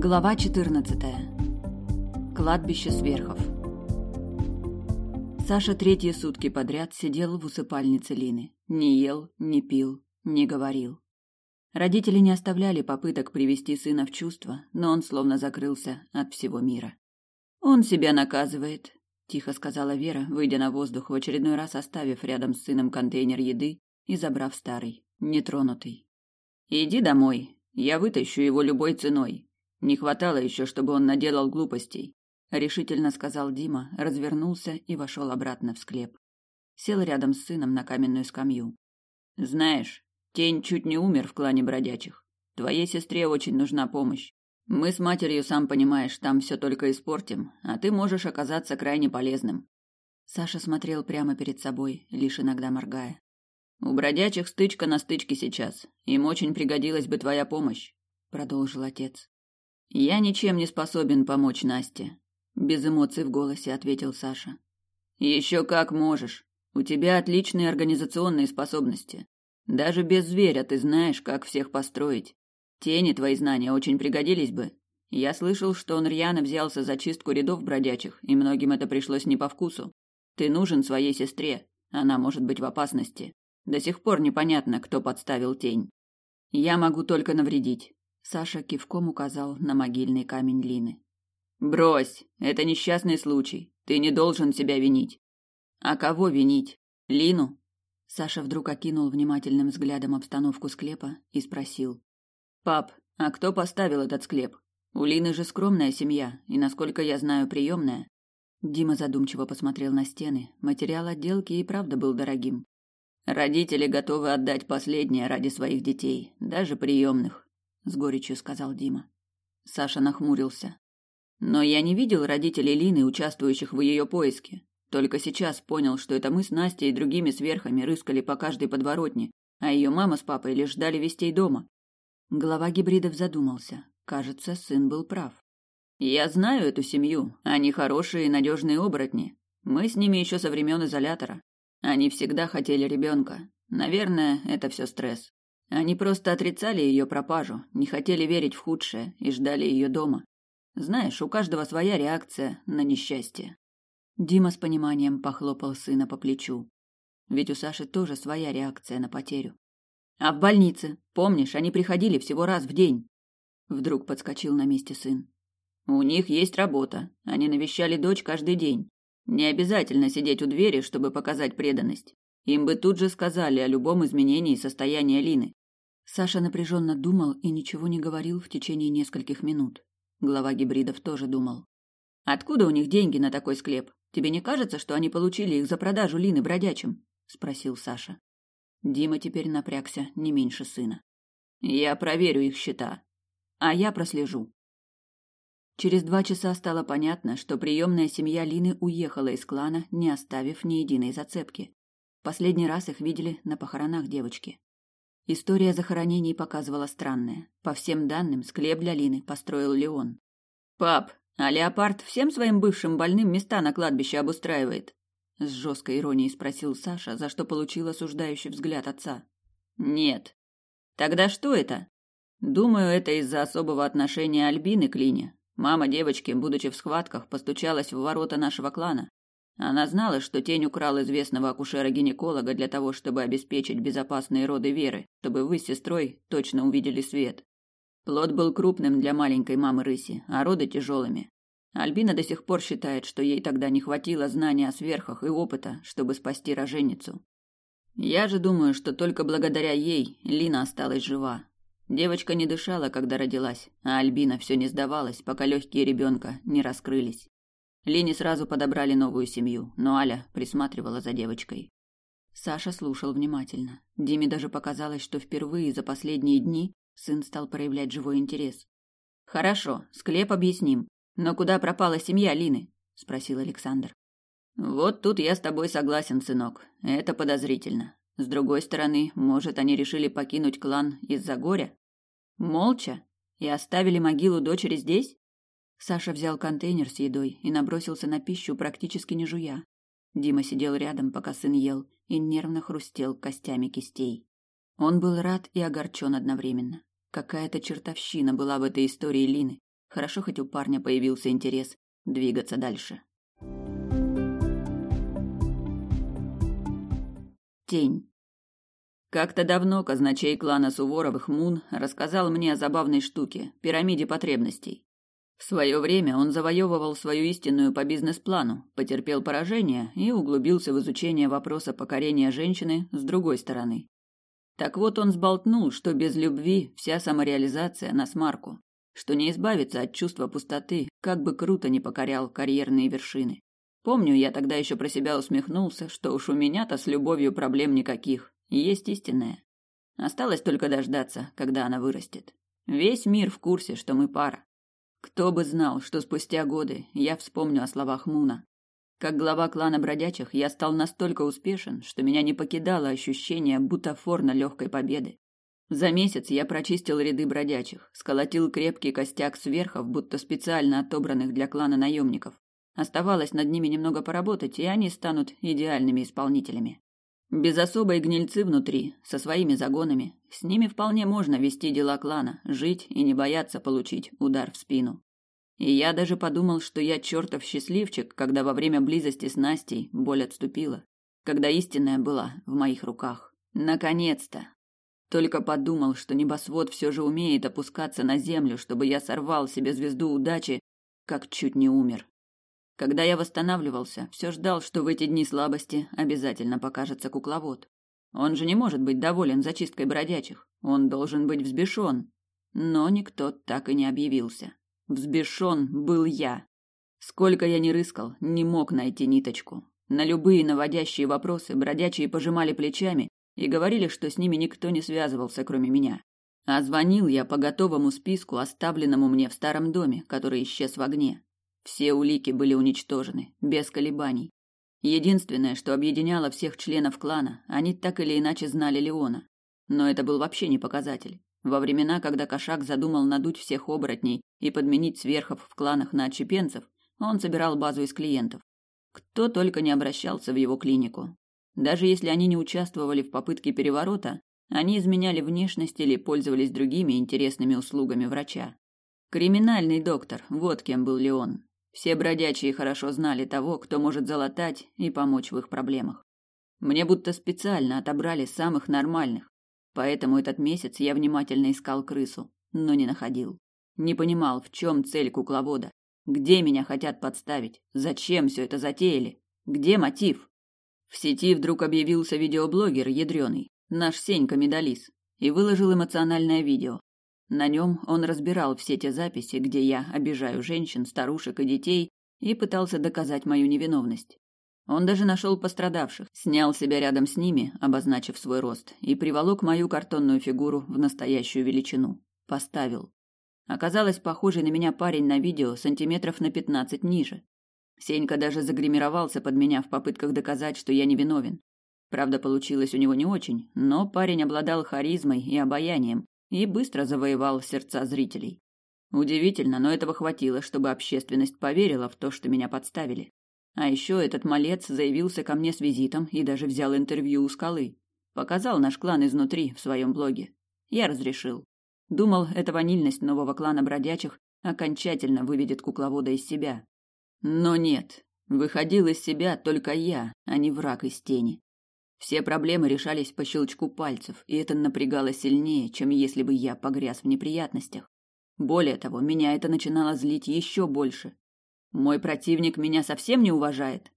Глава 14. Кладбище сверхов. Саша третьи сутки подряд сидел в усыпальнице Лины. Не ел, не пил, не говорил. Родители не оставляли попыток привести сына в чувство, но он словно закрылся от всего мира. Он себя наказывает, тихо сказала Вера, выйдя на воздух в очередной раз оставив рядом с сыном контейнер еды и забрав старый, нетронутый. Иди домой, я вытащу его любой ценой. Не хватало еще, чтобы он наделал глупостей, решительно сказал Дима, развернулся и вошел обратно в склеп. Сел рядом с сыном на каменную скамью. Знаешь, Тень чуть не умер в клане бродячих. Твоей сестре очень нужна помощь. Мы с матерью, сам понимаешь, там все только испортим, а ты можешь оказаться крайне полезным. Саша смотрел прямо перед собой, лишь иногда моргая. У бродячих стычка на стычке сейчас. Им очень пригодилась бы твоя помощь, продолжил отец. Я ничем не способен помочь Насте, без эмоций в голосе ответил Саша. Еще как можешь. У тебя отличные организационные способности. Даже без зверя ты знаешь, как всех построить. Тени твои знания очень пригодились бы. Я слышал, что он рьяно взялся за чистку рядов бродячих, и многим это пришлось не по вкусу. Ты нужен своей сестре. Она может быть в опасности. До сих пор непонятно, кто подставил тень. Я могу только навредить. Саша кивком указал на могильный камень Лины. Брось, это несчастный случай. Ты не должен себя винить. А кого винить? Лину? Саша вдруг окинул внимательным взглядом обстановку склепа и спросил: "Пап, а кто поставил этот склеп? У Лины же скромная семья, и, насколько я знаю, приемная. Дима задумчиво посмотрел на стены. Материал отделки и правда был дорогим. Родители готовы отдать последнее ради своих детей, даже приемных, с горечью сказал Дима. Саша нахмурился. Но я не видел родителей Лины, участвующих в ее поиске. Только сейчас понял, что это мы с Настей и другими сверхами рыскали по каждой подворотне, а ее мама с папой лишь ждали вестей дома. Глава гибридов задумался. Кажется, сын был прав. Я знаю эту семью. Они хорошие и надежные оборотни. Мы с ними еще со времен изолятора. Они всегда хотели ребенка. Наверное, это все стресс. Они просто отрицали ее пропажу, не хотели верить в худшее и ждали ее дома. Знаешь, у каждого своя реакция на несчастье. Дима с пониманием похлопал сына по плечу. Ведь у Саши тоже своя реакция на потерю. А в больнице, помнишь, они приходили всего раз в день. Вдруг подскочил на месте сын. У них есть работа. Они навещали дочь каждый день. Не обязательно сидеть у двери, чтобы показать преданность. Им бы тут же сказали о любом изменении состояния Лины. Саша напряженно думал и ничего не говорил в течение нескольких минут. Глава гибридов тоже думал. Откуда у них деньги на такой склеп? Тебе не кажется, что они получили их за продажу Лины бродячим? спросил Саша. Дима теперь напрягся не меньше сына. Я проверю их счета, а я прослежу. Через два часа стало понятно, что приемная семья Лины уехала из клана, не оставив ни единой зацепки. Последний раз их видели на похоронах девочки. История захоронений показывала странное. По всем данным, склеп для Лины построил Леон. «Пап, а леопард всем своим бывшим больным места на кладбище обустраивает? С жесткой иронией спросил Саша, за что получил осуждающий взгляд отца. Нет. Тогда что это? Думаю, это из-за особого отношения Альбины к Лине. Мама девочки, будучи в схватках, постучалась в ворота нашего клана. Она знала, что тень украл известного акушера-гинеколога для того, чтобы обеспечить безопасные роды Веры, чтобы вы с сестрой точно увидели свет. Плод был крупным для маленькой мамы рыси, а роды тяжелыми. Альбина до сих пор считает, что ей тогда не хватило знания о сверхах и опыта, чтобы спасти роженицу. Я же думаю, что только благодаря ей Лина осталась жива. Девочка не дышала, когда родилась, а Альбина все не сдавалась, пока легкие ребенка не раскрылись. Лине сразу подобрали новую семью, но Аля присматривала за девочкой. Саша слушал внимательно. Диме даже показалось, что впервые за последние дни Сын стал проявлять живой интерес. Хорошо, склеп объясним. Но куда пропала семья Лины? спросил Александр. Вот тут я с тобой согласен, сынок. Это подозрительно. С другой стороны, может, они решили покинуть клан из-за горя? Молча и оставили могилу дочери здесь? Саша взял контейнер с едой и набросился на пищу, практически не жуя. Дима сидел рядом, пока сын ел, и нервно хрустел костями кистей. Он был рад и огорчен одновременно. Какая-то чертовщина была в этой истории Лины. Хорошо, хоть у парня появился интерес двигаться дальше. Тень. Как-то давно казначей клана Суворовых Мун рассказал мне о забавной штуке – пирамиде потребностей. В свое время он завоевывал свою истинную по бизнес-плану, потерпел поражение и углубился в изучение вопроса покорения женщины с другой стороны. Так вот он сболтнул, что без любви вся самореализация на смарку, что не избавиться от чувства пустоты, как бы круто не покорял карьерные вершины. Помню, я тогда еще про себя усмехнулся, что уж у меня-то с любовью проблем никаких, есть истинная. Осталось только дождаться, когда она вырастет. Весь мир в курсе, что мы пара. Кто бы знал, что спустя годы я вспомню о словах Муна. Как глава клана бродячих я стал настолько успешен, что меня не покидало ощущение бутафорно легкой победы. За месяц я прочистил ряды бродячих, сколотил крепкий костяк сверхов, будто специально отобранных для клана наемников. Оставалось над ними немного поработать, и они станут идеальными исполнителями. Без особой гнильцы внутри, со своими загонами, с ними вполне можно вести дела клана, жить и не бояться получить удар в спину. И я даже подумал, что я чертов счастливчик, когда во время близости с Настей боль отступила, когда истинная была в моих руках. Наконец-то! Только подумал, что небосвод все же умеет опускаться на землю, чтобы я сорвал себе звезду удачи, как чуть не умер. Когда я восстанавливался, все ждал, что в эти дни слабости обязательно покажется кукловод. Он же не может быть доволен зачисткой бродячих. Он должен быть взбешен. Но никто так и не объявился. Взбешен был я. Сколько я не рыскал, не мог найти ниточку. На любые наводящие вопросы бродячие пожимали плечами и говорили, что с ними никто не связывался, кроме меня. А звонил я по готовому списку, оставленному мне в старом доме, который исчез в огне. Все улики были уничтожены, без колебаний. Единственное, что объединяло всех членов клана, они так или иначе знали Леона. Но это был вообще не показатель. Во времена, когда Кошак задумал надуть всех оборотней и подменить сверхов в кланах на отщепенцев, он собирал базу из клиентов. Кто только не обращался в его клинику. Даже если они не участвовали в попытке переворота, они изменяли внешность или пользовались другими интересными услугами врача. Криминальный доктор, вот кем был Леон. Все бродячие хорошо знали того, кто может залатать и помочь в их проблемах. Мне будто специально отобрали самых нормальных, поэтому этот месяц я внимательно искал крысу, но не находил. Не понимал, в чем цель кукловода, где меня хотят подставить, зачем все это затеяли, где мотив. В сети вдруг объявился видеоблогер ядреный, наш Сенька Медалис, и выложил эмоциональное видео, на нем он разбирал все те записи, где я обижаю женщин, старушек и детей, и пытался доказать мою невиновность. Он даже нашел пострадавших, снял себя рядом с ними, обозначив свой рост, и приволок мою картонную фигуру в настоящую величину. Поставил. Оказалось, похожий на меня парень на видео сантиметров на пятнадцать ниже. Сенька даже загримировался под меня в попытках доказать, что я невиновен. Правда, получилось у него не очень, но парень обладал харизмой и обаянием, и быстро завоевал сердца зрителей. Удивительно, но этого хватило, чтобы общественность поверила в то, что меня подставили. А еще этот малец заявился ко мне с визитом и даже взял интервью у скалы. Показал наш клан изнутри в своем блоге. Я разрешил. Думал, эта ванильность нового клана бродячих окончательно выведет кукловода из себя. Но нет, выходил из себя только я, а не враг из тени. Все проблемы решались по щелчку пальцев, и это напрягало сильнее, чем если бы я погряз в неприятностях. Более того, меня это начинало злить еще больше. Мой противник меня совсем не уважает.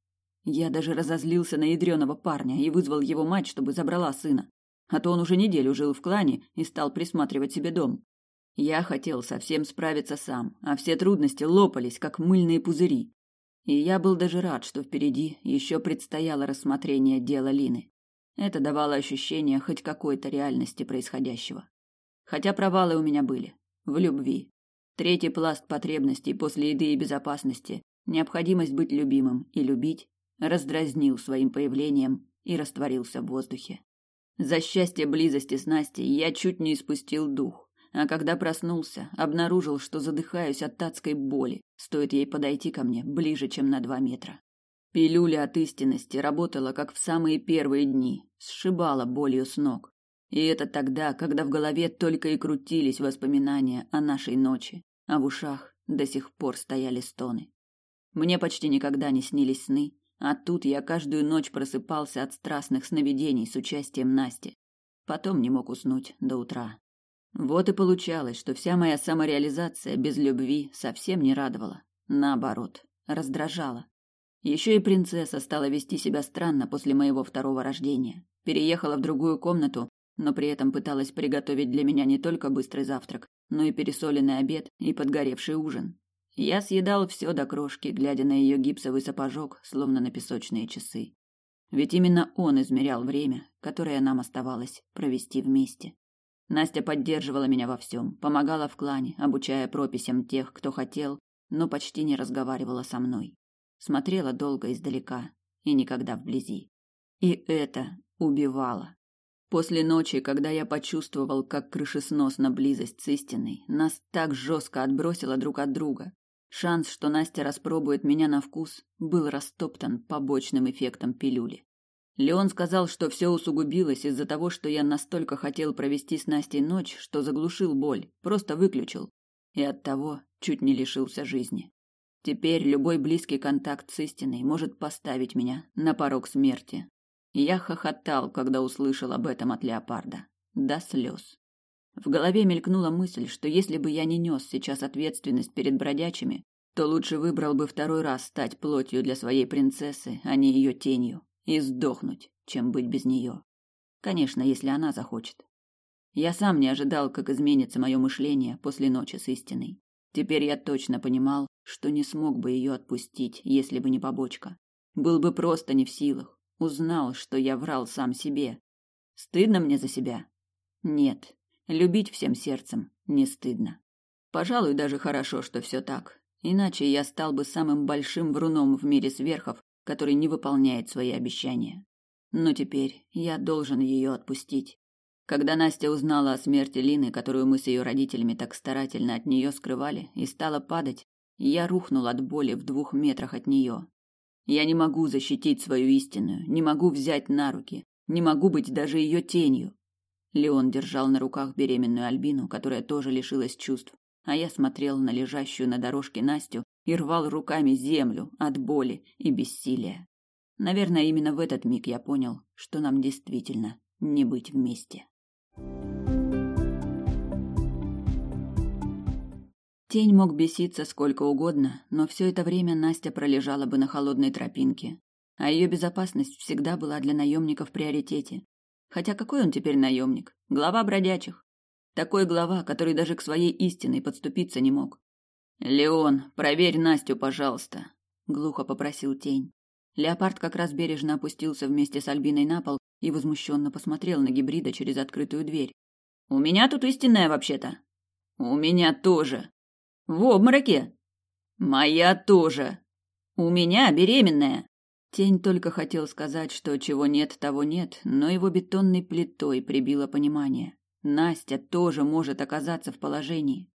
Я даже разозлился на ядреного парня и вызвал его мать, чтобы забрала сына. А то он уже неделю жил в клане и стал присматривать себе дом. Я хотел совсем справиться сам, а все трудности лопались, как мыльные пузыри. И я был даже рад, что впереди еще предстояло рассмотрение дела Лины. Это давало ощущение хоть какой-то реальности происходящего. Хотя провалы у меня были. В любви. Третий пласт потребностей после еды и безопасности, необходимость быть любимым и любить, раздразнил своим появлением и растворился в воздухе. За счастье близости с Настей я чуть не испустил дух, а когда проснулся, обнаружил, что задыхаюсь от татской боли, стоит ей подойти ко мне ближе, чем на два метра. Пилюля от истинности работала, как в самые первые дни, сшибала болью с ног. И это тогда, когда в голове только и крутились воспоминания о нашей ночи, а в ушах до сих пор стояли стоны. Мне почти никогда не снились сны, а тут я каждую ночь просыпался от страстных сновидений с участием Насти. Потом не мог уснуть до утра. Вот и получалось, что вся моя самореализация без любви совсем не радовала. Наоборот, раздражала. Еще и принцесса стала вести себя странно после моего второго рождения. Переехала в другую комнату, но при этом пыталась приготовить для меня не только быстрый завтрак, но и пересоленный обед и подгоревший ужин. Я съедал все до крошки, глядя на ее гипсовый сапожок, словно на песочные часы. Ведь именно он измерял время, которое нам оставалось провести вместе. Настя поддерживала меня во всем, помогала в клане, обучая прописям тех, кто хотел, но почти не разговаривала со мной. Смотрела долго издалека и никогда вблизи. И это убивало. После ночи, когда я почувствовал, как крышесносно близость с истиной, нас так жестко отбросило друг от друга. Шанс, что Настя распробует меня на вкус, был растоптан побочным эффектом пилюли. Леон сказал, что все усугубилось из-за того, что я настолько хотел провести с Настей ночь, что заглушил боль, просто выключил, и оттого чуть не лишился жизни. Теперь любой близкий контакт с истиной может поставить меня на порог смерти, я хохотал, когда услышал об этом от леопарда. До слез. В голове мелькнула мысль, что если бы я не нес сейчас ответственность перед бродячими, то лучше выбрал бы второй раз стать плотью для своей принцессы, а не ее тенью, и сдохнуть, чем быть без нее. Конечно, если она захочет. Я сам не ожидал, как изменится мое мышление после ночи с истиной. Теперь я точно понимал, что не смог бы ее отпустить, если бы не побочка. Был бы просто не в силах. Узнал, что я врал сам себе. Стыдно мне за себя? Нет. Любить всем сердцем не стыдно. Пожалуй, даже хорошо, что все так. Иначе я стал бы самым большим вруном в мире сверхов, который не выполняет свои обещания. Но теперь я должен ее отпустить. Когда Настя узнала о смерти Лины, которую мы с ее родителями так старательно от нее скрывали, и стала падать, я рухнул от боли в двух метрах от нее. Я не могу защитить свою истинную, не могу взять на руки, не могу быть даже ее тенью. Леон держал на руках беременную Альбину, которая тоже лишилась чувств, а я смотрел на лежащую на дорожке Настю и рвал руками землю от боли и бессилия. Наверное, именно в этот миг я понял, что нам действительно не быть вместе. Тень мог беситься сколько угодно, но все это время Настя пролежала бы на холодной тропинке, а ее безопасность всегда была для наемника в приоритете. Хотя какой он теперь наемник? Глава бродячих. Такой глава, который даже к своей истине подступиться не мог. «Леон, проверь Настю, пожалуйста», — глухо попросил тень. Леопард как раз бережно опустился вместе с Альбиной на пол и возмущенно посмотрел на гибрида через открытую дверь. «У меня тут истинная вообще-то». «У меня тоже», в обмороке? Моя тоже. У меня беременная. Тень только хотел сказать, что чего нет, того нет, но его бетонной плитой прибило понимание. Настя тоже может оказаться в положении.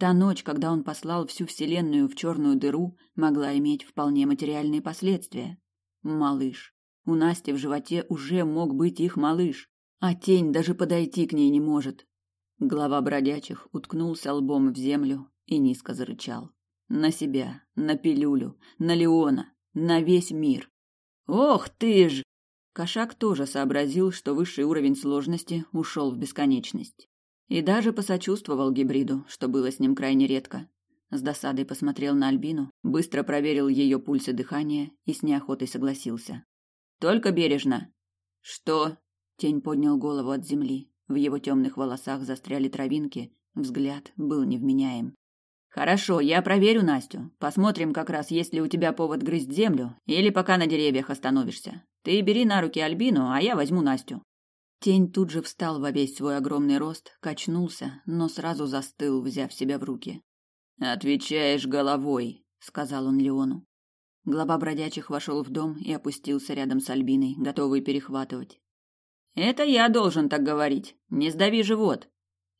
Та ночь, когда он послал всю вселенную в черную дыру, могла иметь вполне материальные последствия. Малыш. У Насти в животе уже мог быть их малыш, а тень даже подойти к ней не может. Глава бродячих уткнулся лбом в землю и низко зарычал. На себя, на пилюлю, на Леона, на весь мир. Ох ты ж! Кошак тоже сообразил, что высший уровень сложности ушел в бесконечность. И даже посочувствовал гибриду, что было с ним крайне редко. С досадой посмотрел на Альбину, быстро проверил ее пульс и дыхание и с неохотой согласился. «Только бережно». «Что?» Тень поднял голову от земли. В его темных волосах застряли травинки, взгляд был невменяем. Хорошо, я проверю Настю. Посмотрим, как раз есть ли у тебя повод грызть землю, или пока на деревьях остановишься. Ты бери на руки Альбину, а я возьму Настю. Тень тут же встал во весь свой огромный рост, качнулся, но сразу застыл, взяв себя в руки. Отвечаешь головой, сказал он Леону. Глава бродячих вошел в дом и опустился рядом с Альбиной, готовый перехватывать. Это я должен так говорить. Не сдави живот,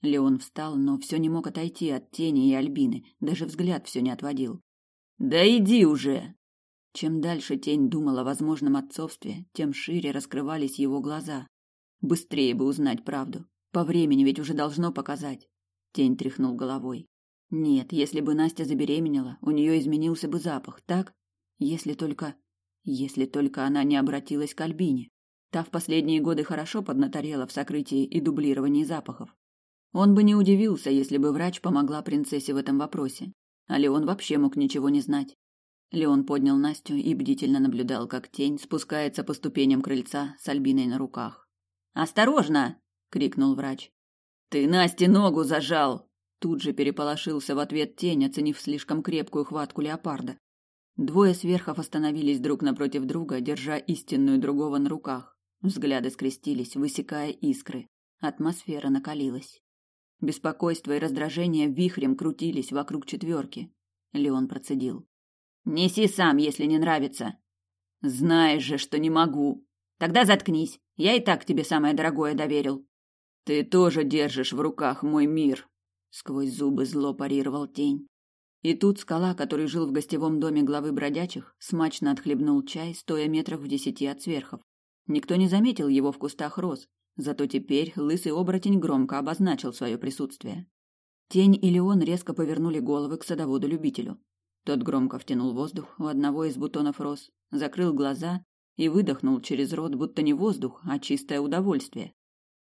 Леон встал, но все не мог отойти от тени и Альбины, даже взгляд все не отводил. «Да иди уже!» Чем дальше тень думал о возможном отцовстве, тем шире раскрывались его глаза. Быстрее бы узнать правду. По времени ведь уже должно показать. Тень тряхнул головой. Нет, если бы Настя забеременела, у нее изменился бы запах, так? Если только... Если только она не обратилась к Альбине. Та в последние годы хорошо поднаторела в сокрытии и дублировании запахов. Он бы не удивился, если бы врач помогла принцессе в этом вопросе. А Леон вообще мог ничего не знать. Леон поднял Настю и бдительно наблюдал, как тень спускается по ступеням крыльца с Альбиной на руках. «Осторожно!» — крикнул врач. «Ты Насте ногу зажал!» Тут же переполошился в ответ тень, оценив слишком крепкую хватку леопарда. Двое сверхов остановились друг напротив друга, держа истинную другого на руках. Взгляды скрестились, высекая искры. Атмосфера накалилась. Беспокойство и раздражение вихрем крутились вокруг четверки. Леон процедил. «Неси сам, если не нравится». «Знаешь же, что не могу». «Тогда заткнись. Я и так тебе самое дорогое доверил». «Ты тоже держишь в руках мой мир», — сквозь зубы зло парировал тень. И тут скала, который жил в гостевом доме главы бродячих, смачно отхлебнул чай, стоя метрах в десяти от сверхов. Никто не заметил его в кустах роз, зато теперь лысый оборотень громко обозначил свое присутствие. Тень и Леон резко повернули головы к садоводу-любителю. Тот громко втянул воздух у одного из бутонов роз, закрыл глаза и выдохнул через рот, будто не воздух, а чистое удовольствие.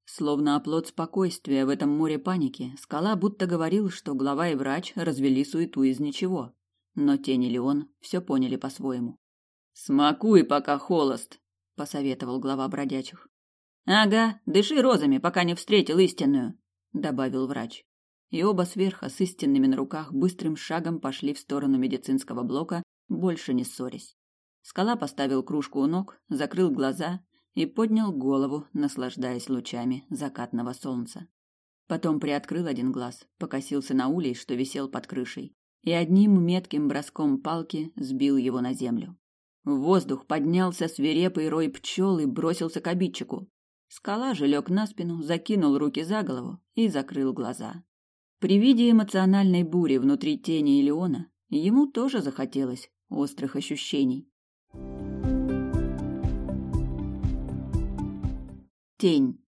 Словно оплот спокойствия в этом море паники, скала будто говорил, что глава и врач развели суету из ничего. Но тень и Леон все поняли по-своему. «Смакуй, пока холост», — посоветовал глава бродячих. «Ага, дыши розами, пока не встретил истинную», — добавил врач. И оба сверха с истинными на руках быстрым шагом пошли в сторону медицинского блока, больше не ссорясь. Скала поставил кружку у ног, закрыл глаза и поднял голову, наслаждаясь лучами закатного солнца. Потом приоткрыл один глаз, покосился на улей, что висел под крышей, и одним метким броском палки сбил его на землю. В воздух поднялся свирепый рой пчел и бросился к обидчику. Скала же лег на спину, закинул руки за голову и закрыл глаза. При виде эмоциональной бури внутри тени Илеона ему тоже захотелось острых ощущений. Тень.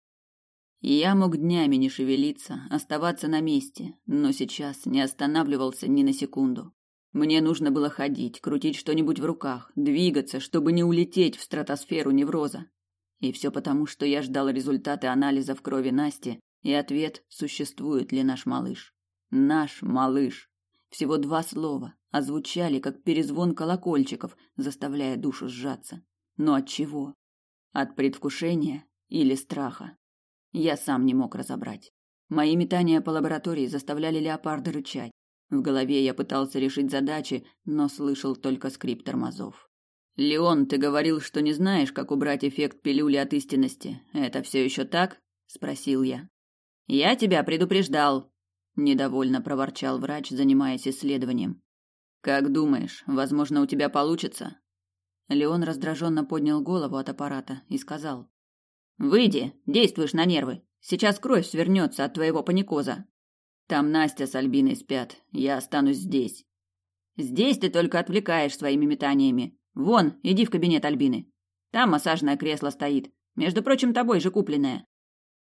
Я мог днями не шевелиться, оставаться на месте, но сейчас не останавливался ни на секунду. Мне нужно было ходить, крутить что-нибудь в руках, двигаться, чтобы не улететь в стратосферу невроза. И все потому, что я ждал результаты анализа в крови Насти и ответ, существует ли наш малыш. Наш малыш. Всего два слова, озвучали как перезвон колокольчиков, заставляя душу сжаться. Но от чего? От предвкушения или страха? Я сам не мог разобрать. Мои метания по лаборатории заставляли леопарда рычать. В голове я пытался решить задачи, но слышал только скрип тормозов. «Леон, ты говорил, что не знаешь, как убрать эффект пилюли от истинности. Это все еще так?» – спросил я. «Я тебя предупреждал», – недовольно проворчал врач, занимаясь исследованием. «Как думаешь, возможно, у тебя получится?» Леон раздраженно поднял голову от аппарата и сказал. «Выйди, действуешь на нервы. Сейчас кровь свернется от твоего паникоза. Там Настя с Альбиной спят. Я останусь здесь. Здесь ты только отвлекаешь своими метаниями. Вон, иди в кабинет Альбины. Там массажное кресло стоит. Между прочим, тобой же купленное.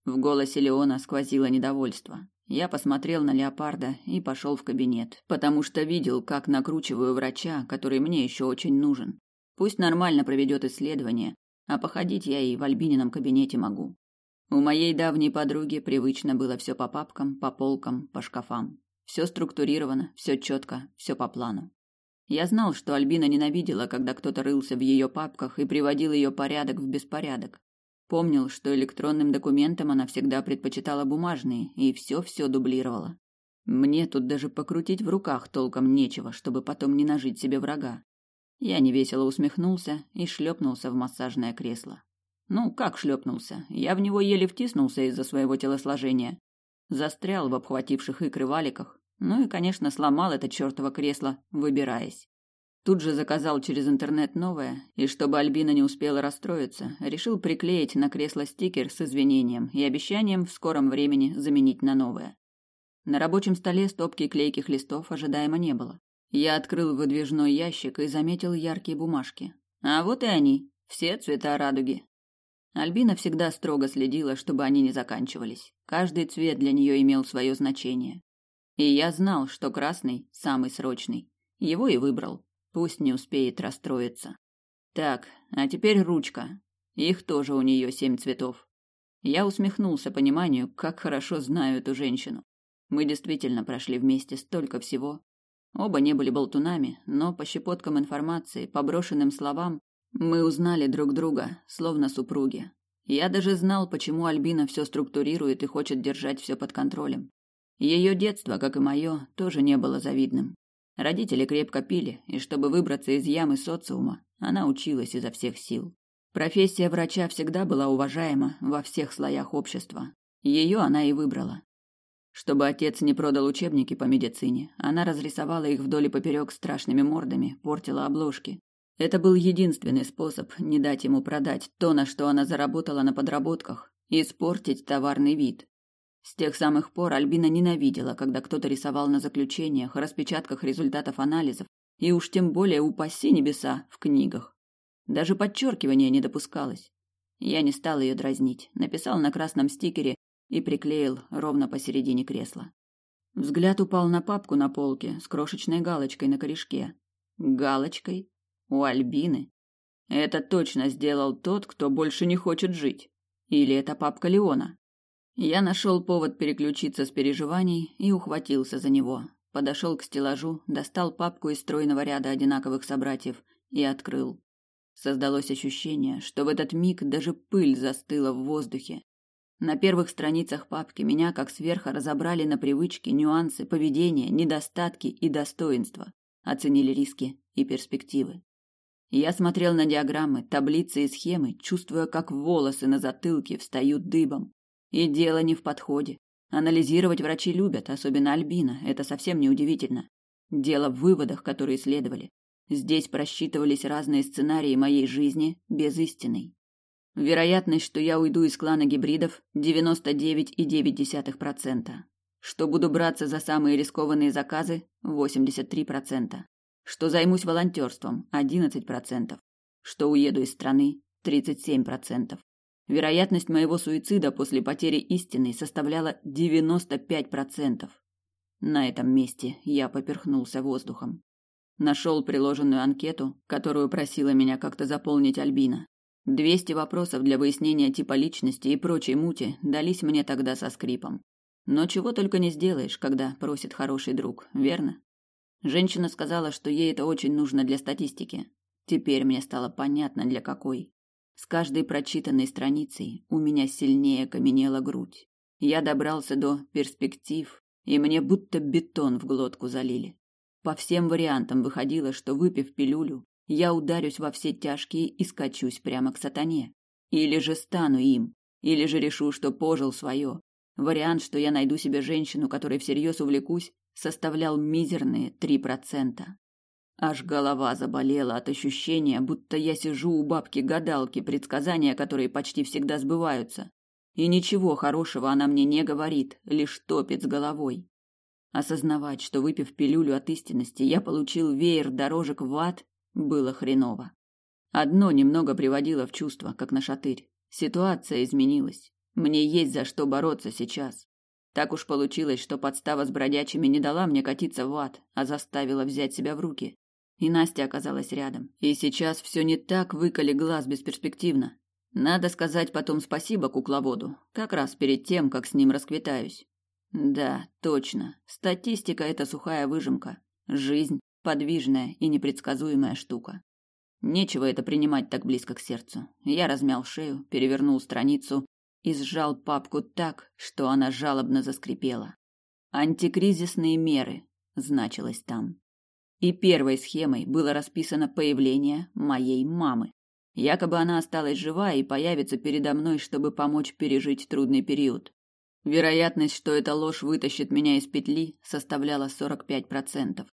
В голосе Леона сквозило недовольство. Я посмотрел на леопарда и пошел в кабинет, потому что видел, как накручиваю врача, который мне еще очень нужен. Пусть нормально проведет исследование, а походить я и в Альбинином кабинете могу. У моей давней подруги привычно было все по папкам, по полкам, по шкафам. Все структурировано, все четко, все по плану. Я знал, что Альбина ненавидела, когда кто-то рылся в ее папках и приводил ее порядок в беспорядок. Помнил, что электронным документам она всегда предпочитала бумажные и все-все дублировала. Мне тут даже покрутить в руках толком нечего, чтобы потом не нажить себе врага. Я невесело усмехнулся и шлепнулся в массажное кресло. Ну, как шлепнулся? Я в него еле втиснулся из-за своего телосложения. Застрял в обхвативших икры валиках. Ну и, конечно, сломал это чертово кресло, выбираясь. Тут же заказал через интернет новое, и чтобы Альбина не успела расстроиться, решил приклеить на кресло стикер с извинением и обещанием в скором времени заменить на новое. На рабочем столе стопки клейких листов ожидаемо не было. Я открыл выдвижной ящик и заметил яркие бумажки. А вот и они, все цвета радуги. Альбина всегда строго следила, чтобы они не заканчивались. Каждый цвет для нее имел свое значение. И я знал, что красный самый срочный. Его и выбрал. Пусть не успеет расстроиться. Так, а теперь ручка. Их тоже у нее семь цветов. Я усмехнулся пониманию, как хорошо знаю эту женщину. Мы действительно прошли вместе столько всего. Оба не были болтунами, но по щепоткам информации, по брошенным словам, мы узнали друг друга, словно супруги. Я даже знал, почему Альбина все структурирует и хочет держать все под контролем. Ее детство, как и мое, тоже не было завидным. Родители крепко пили, и чтобы выбраться из ямы социума, она училась изо всех сил. Профессия врача всегда была уважаема во всех слоях общества. Ее она и выбрала. Чтобы отец не продал учебники по медицине, она разрисовала их вдоль и поперек страшными мордами, портила обложки, это был единственный способ не дать ему продать то, на что она заработала на подработках, и испортить товарный вид. С тех самых пор Альбина ненавидела, когда кто-то рисовал на заключениях, распечатках результатов анализов, и уж тем более, упаси небеса, в книгах. Даже подчеркивание не допускалось. Я не стал ее дразнить, написал на красном стикере и приклеил ровно посередине кресла. Взгляд упал на папку на полке с крошечной галочкой на корешке. Галочкой у Альбины. Это точно сделал тот, кто больше не хочет жить. Или это папка Леона. Я нашел повод переключиться с переживаний и ухватился за него. Подошел к стеллажу, достал папку из стройного ряда одинаковых собратьев и открыл. Создалось ощущение, что в этот миг даже пыль застыла в воздухе. На первых страницах папки меня как сверху разобрали на привычки, нюансы, поведения, недостатки и достоинства, оценили риски и перспективы. Я смотрел на диаграммы, таблицы и схемы, чувствуя, как волосы на затылке встают дыбом. И дело не в подходе. Анализировать врачи любят, особенно Альбина, это совсем не удивительно. Дело в выводах, которые следовали. Здесь просчитывались разные сценарии моей жизни без истины. Вероятность, что я уйду из клана гибридов, 99,9%. Что буду браться за самые рискованные заказы, 83% что займусь волонтерством – 11%, что уеду из страны – 37%. Вероятность моего суицида после потери истины составляла 95%. На этом месте я поперхнулся воздухом. Нашел приложенную анкету, которую просила меня как-то заполнить Альбина. 200 вопросов для выяснения типа личности и прочей мути дались мне тогда со скрипом. Но чего только не сделаешь, когда просит хороший друг, верно? Женщина сказала, что ей это очень нужно для статистики. Теперь мне стало понятно, для какой. С каждой прочитанной страницей у меня сильнее каменела грудь. Я добрался до перспектив, и мне будто бетон в глотку залили. По всем вариантам выходило, что выпив пилюлю, я ударюсь во все тяжкие и скачусь прямо к сатане. Или же стану им, или же решу, что пожил свое. Вариант, что я найду себе женщину, которой всерьез увлекусь, составлял мизерные три процента. Аж голова заболела от ощущения, будто я сижу у бабки-гадалки, предсказания которые почти всегда сбываются. И ничего хорошего она мне не говорит, лишь топит с головой. Осознавать, что выпив пилюлю от истинности, я получил веер дорожек в ад, было хреново. Одно немного приводило в чувство, как на шатырь. Ситуация изменилась. Мне есть за что бороться сейчас. Так уж получилось, что подстава с бродячими не дала мне катиться в ад, а заставила взять себя в руки. И Настя оказалась рядом. И сейчас все не так выколи глаз бесперспективно. Надо сказать потом спасибо кукловоду, как раз перед тем, как с ним расквитаюсь. Да, точно. Статистика это сухая выжимка. Жизнь подвижная и непредсказуемая штука. Нечего это принимать так близко к сердцу. Я размял шею, перевернул страницу и сжал папку так, что она жалобно заскрипела. Антикризисные меры значилось там. И первой схемой было расписано появление моей мамы. Якобы она осталась жива и появится передо мной, чтобы помочь пережить трудный период. Вероятность, что эта ложь вытащит меня из петли, составляла 45%.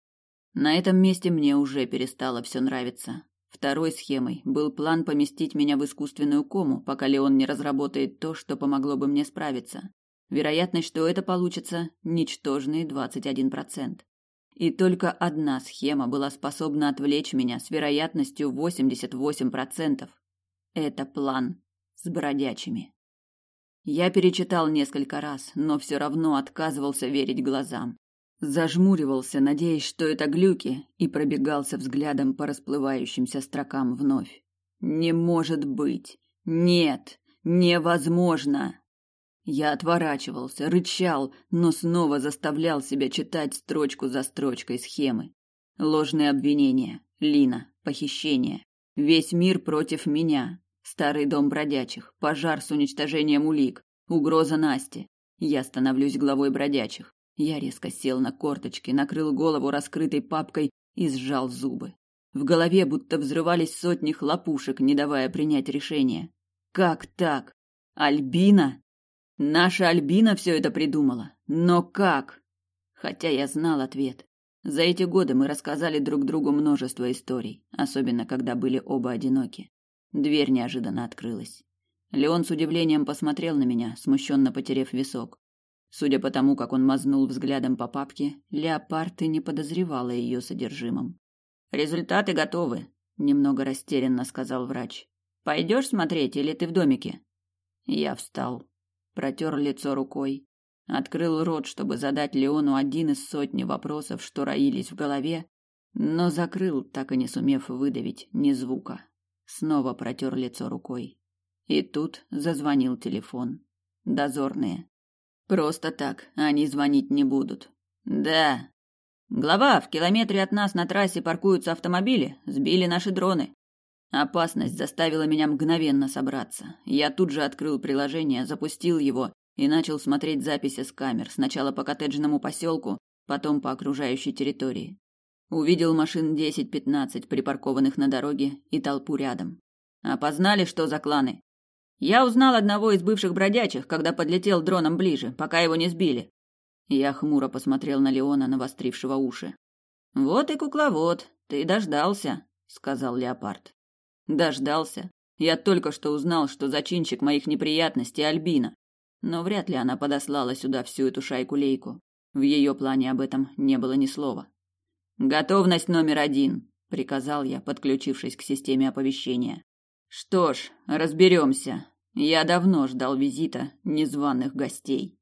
На этом месте мне уже перестало все нравиться. Второй схемой был план поместить меня в искусственную кому, пока Леон не разработает то, что помогло бы мне справиться. Вероятность, что это получится, ничтожные 21%. И только одна схема была способна отвлечь меня с вероятностью 88%. Это план с бродячими. Я перечитал несколько раз, но все равно отказывался верить глазам. Зажмуривался, надеясь, что это глюки, и пробегался взглядом по расплывающимся строкам вновь. Не может быть. Нет, невозможно. Я отворачивался, рычал, но снова заставлял себя читать строчку за строчкой схемы. Ложные обвинения, Лина, похищение. Весь мир против меня. Старый дом бродячих, пожар с уничтожением улик, угроза Насте. Я становлюсь главой бродячих. Я резко сел на корточки, накрыл голову раскрытой папкой и сжал зубы. В голове будто взрывались сотни хлопушек, не давая принять решение. Как так? Альбина? Наша Альбина все это придумала. Но как? Хотя я знал ответ. За эти годы мы рассказали друг другу множество историй, особенно когда были оба одиноки. Дверь неожиданно открылась. Леон с удивлением посмотрел на меня, смущенно потерев висок. Судя по тому, как он мазнул взглядом по папке, Леопард и не подозревала ее содержимом. «Результаты готовы», — немного растерянно сказал врач. «Пойдешь смотреть или ты в домике?» Я встал, протер лицо рукой, открыл рот, чтобы задать Леону один из сотни вопросов, что роились в голове, но закрыл, так и не сумев выдавить ни звука. Снова протер лицо рукой. И тут зазвонил телефон. Дозорные. Просто так, они звонить не будут. Да. Глава, в километре от нас на трассе паркуются автомобили, сбили наши дроны. Опасность заставила меня мгновенно собраться. Я тут же открыл приложение, запустил его и начал смотреть записи с камер, сначала по коттеджному поселку, потом по окружающей территории. Увидел машин 10-15, припаркованных на дороге, и толпу рядом. Опознали, что за кланы? Я узнал одного из бывших бродячих, когда подлетел дроном ближе, пока его не сбили. Я хмуро посмотрел на Леона, навострившего уши. Вот и кукловод, ты дождался, сказал Леопард. Дождался. Я только что узнал, что зачинщик моих неприятностей Альбина. Но вряд ли она подослала сюда всю эту шайку-лейку. В ее плане об этом не было ни слова. Готовность номер один, приказал я, подключившись к системе оповещения. Что ж, разберемся. Я давно ждал визита незваных гостей.